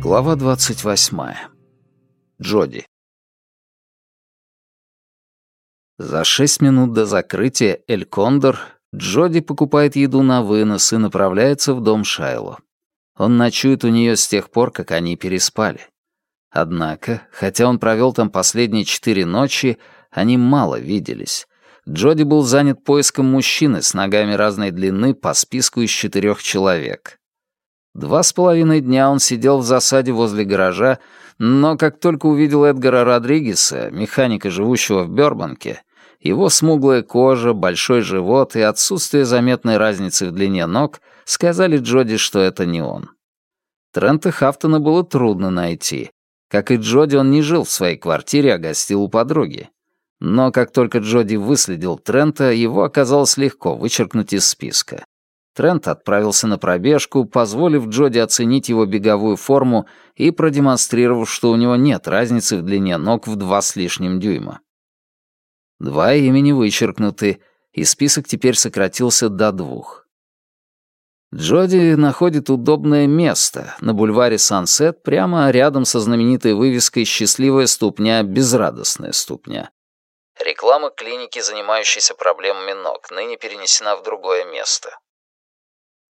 Глава двадцать восьмая. Джоди. За шесть минут до закрытия «Эль Кондор» Джоди покупает еду на вынос и направляется в дом Шайло. Он ночует у нее с тех пор, как они переспали. Однако, хотя он провел там последние четыре ночи, они мало виделись. Джоди был занят поиском мужчины с ногами разной длины по списку из четырех человек. Два с половиной дня он сидел в засаде возле гаража, но как только увидел Эдгара Родригеса, механика, живущего в Бёрбанке, его смуглая кожа, большой живот и отсутствие заметной разницы в длине ног сказали Джоди, что это не он. Трента Хафтона было трудно найти. Как и Джоди, он не жил в своей квартире, а гостил у подруги. Но как только Джоди выследил Трента, его оказалось легко вычеркнуть из списка. Трент отправился на пробежку, позволив Джоди оценить его беговую форму и продемонстрировав, что у него нет разницы в длине ног в два с лишним дюйма. Два имени вычеркнуты, и список теперь сократился до двух. Джоди находит удобное место на бульваре Сансет прямо рядом со знаменитой вывеской «Счастливая ступня, безрадостная ступня». Реклама клиники, занимающейся проблемами ног, ныне перенесена в другое место.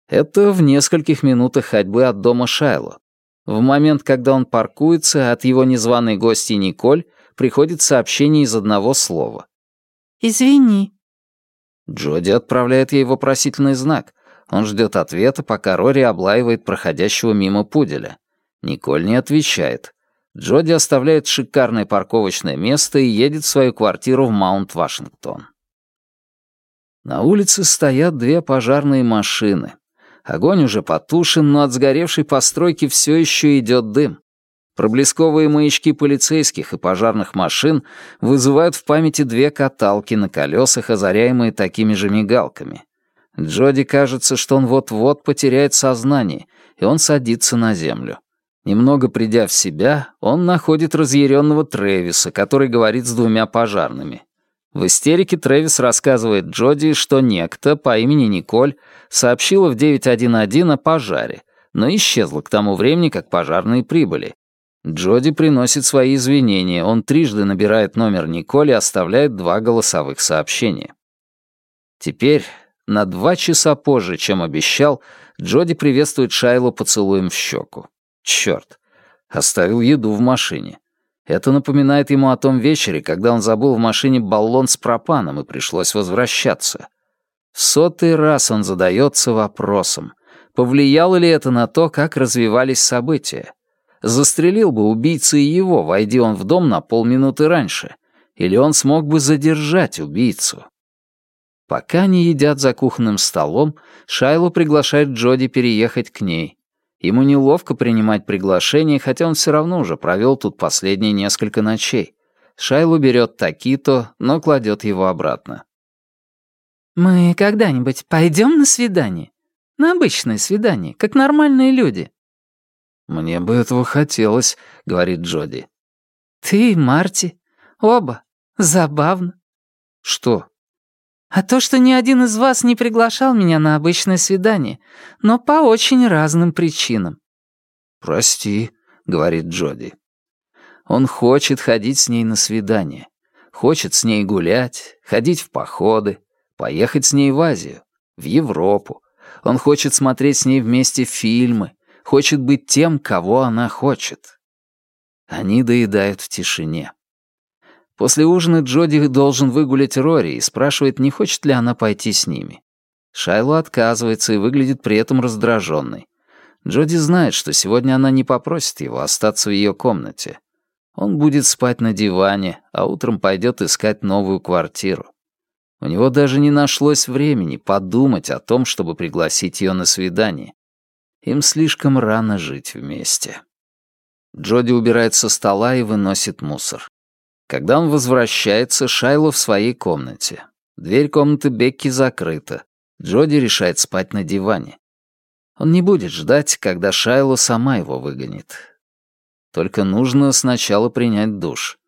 Это в нескольких минутах ходьбы от дома Шайло. В момент, когда он паркуется, от его незваной гости Николь приходит сообщение из одного слова. «Извини». Джоди отправляет ей вопросительный знак. Он ждет ответа, пока Рори облаивает проходящего мимо пуделя. Николь не отвечает. Джоди оставляет шикарное парковочное место и едет в свою квартиру в Маунт-Вашингтон. На улице стоят две пожарные машины. Огонь уже потушен, но от сгоревшей постройки все еще идет дым. Проблесковые маячки полицейских и пожарных машин вызывают в памяти две каталки на колесах, озаряемые такими же мигалками. Джоди кажется, что он вот-вот потеряет сознание, и он садится на землю. Немного придя в себя, он находит разъяренного Трэвиса, который говорит с двумя пожарными. В истерике Трэвис рассказывает Джоди, что некто по имени Николь сообщила в 911 о пожаре, но исчезла к тому времени, как пожарные прибыли. Джоди приносит свои извинения, он трижды набирает номер Николь и оставляет два голосовых сообщения. Теперь, на два часа позже, чем обещал, Джоди приветствует Шайлу поцелуем в щеку. Черт, оставил еду в машине. Это напоминает ему о том вечере, когда он забыл в машине баллон с пропаном и пришлось возвращаться. Сотый раз он задается вопросом, повлияло ли это на то, как развивались события. Застрелил бы убийца и его, войди он в дом на полминуты раньше, или он смог бы задержать убийцу. Пока они едят за кухонным столом, Шайло приглашает Джоди переехать к ней. Ему неловко принимать приглашение, хотя он все равно уже провел тут последние несколько ночей. Шайлу берет Такито, но кладет его обратно. «Мы когда-нибудь пойдем на свидание? На обычное свидание, как нормальные люди?» «Мне бы этого хотелось», — говорит Джоди. «Ты и Марти. Оба. Забавно». «Что?» А то, что ни один из вас не приглашал меня на обычное свидание, но по очень разным причинам». «Прости», — говорит Джоди. Он хочет ходить с ней на свидание, хочет с ней гулять, ходить в походы, поехать с ней в Азию, в Европу. Он хочет смотреть с ней вместе фильмы, хочет быть тем, кого она хочет. Они доедают в тишине. После ужина Джоди должен выгулять Рори и спрашивает, не хочет ли она пойти с ними. Шайло отказывается и выглядит при этом раздраженной. Джоди знает, что сегодня она не попросит его остаться в ее комнате. Он будет спать на диване, а утром пойдет искать новую квартиру. У него даже не нашлось времени подумать о том, чтобы пригласить ее на свидание. Им слишком рано жить вместе. Джоди убирает со стола и выносит мусор. Когда он возвращается, Шайло в своей комнате. Дверь комнаты Бекки закрыта. Джоди решает спать на диване. Он не будет ждать, когда Шайло сама его выгонит. Только нужно сначала принять душ.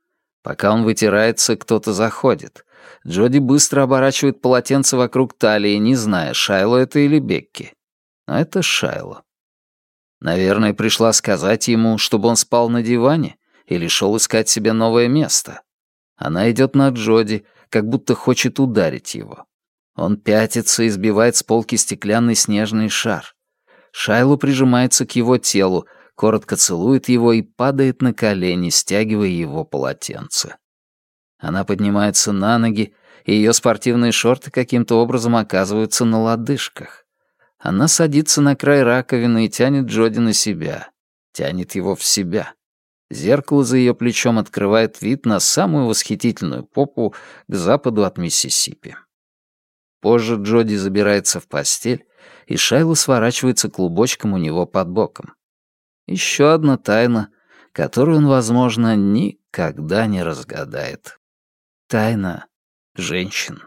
Пока он вытирается, кто-то заходит. Джоди быстро оборачивает полотенце вокруг талии, не зная, Шайло это или Бекки. Но это Шайло. Наверное, пришла сказать ему, чтобы он спал на диване или шел искать себе новое место. Она идет на Джоди, как будто хочет ударить его. Он пятится и сбивает с полки стеклянный снежный шар. Шайло прижимается к его телу, коротко целует его и падает на колени, стягивая его полотенце. Она поднимается на ноги, и ее спортивные шорты каким-то образом оказываются на лодыжках. Она садится на край раковины и тянет Джоди на себя. Тянет его в себя. Зеркало за ее плечом открывает вид на самую восхитительную попу к западу от Миссисипи. Позже Джоди забирается в постель, и Шайла сворачивается клубочком у него под боком. Еще одна тайна, которую он, возможно, никогда не разгадает. Тайна женщин.